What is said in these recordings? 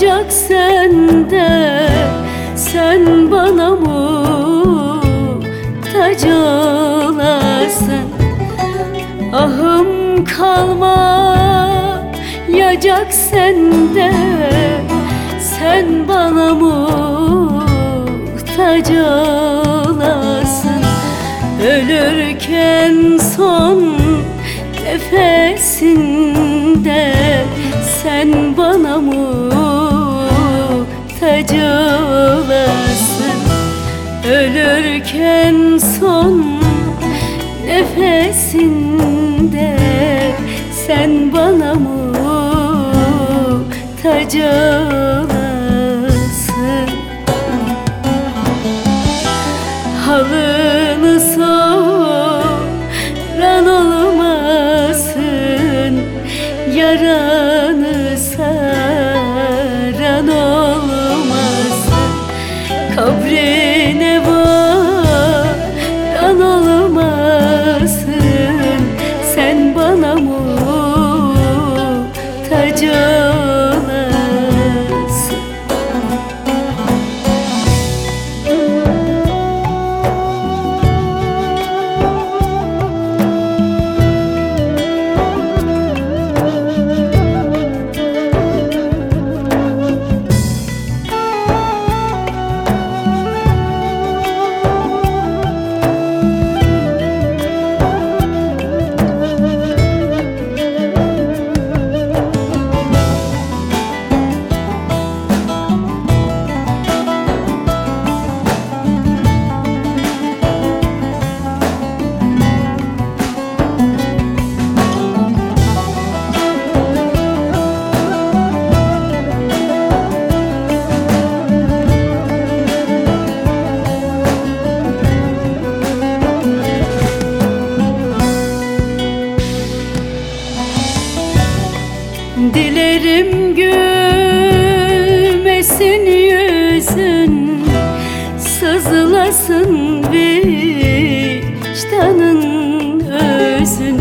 Yaşayacak sende Sen bana muhtaç olasın. Ahım kalmayacak sende Sen bana muhtaç olasın. Ölürken son nefesinde muhtaç olasın Ölürken son nefesinde Sen bana muhtaç olasın. Halını soran olmasın Yaranı sobre Dilerim gülmesin yüzün Sızlasın vicdanın özün.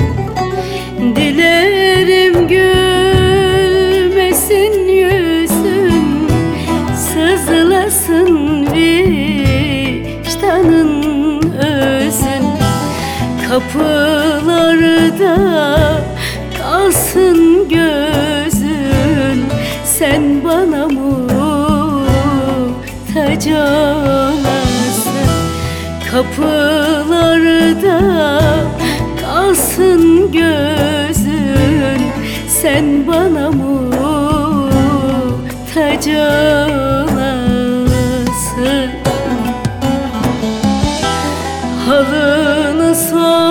Dilerim gülmesin yüzün Sızlasın vicdanın özün. Kapılarda anamı taca Kapılarda kalsın gözün. Sen bana muhtaç olasın. Halını sor.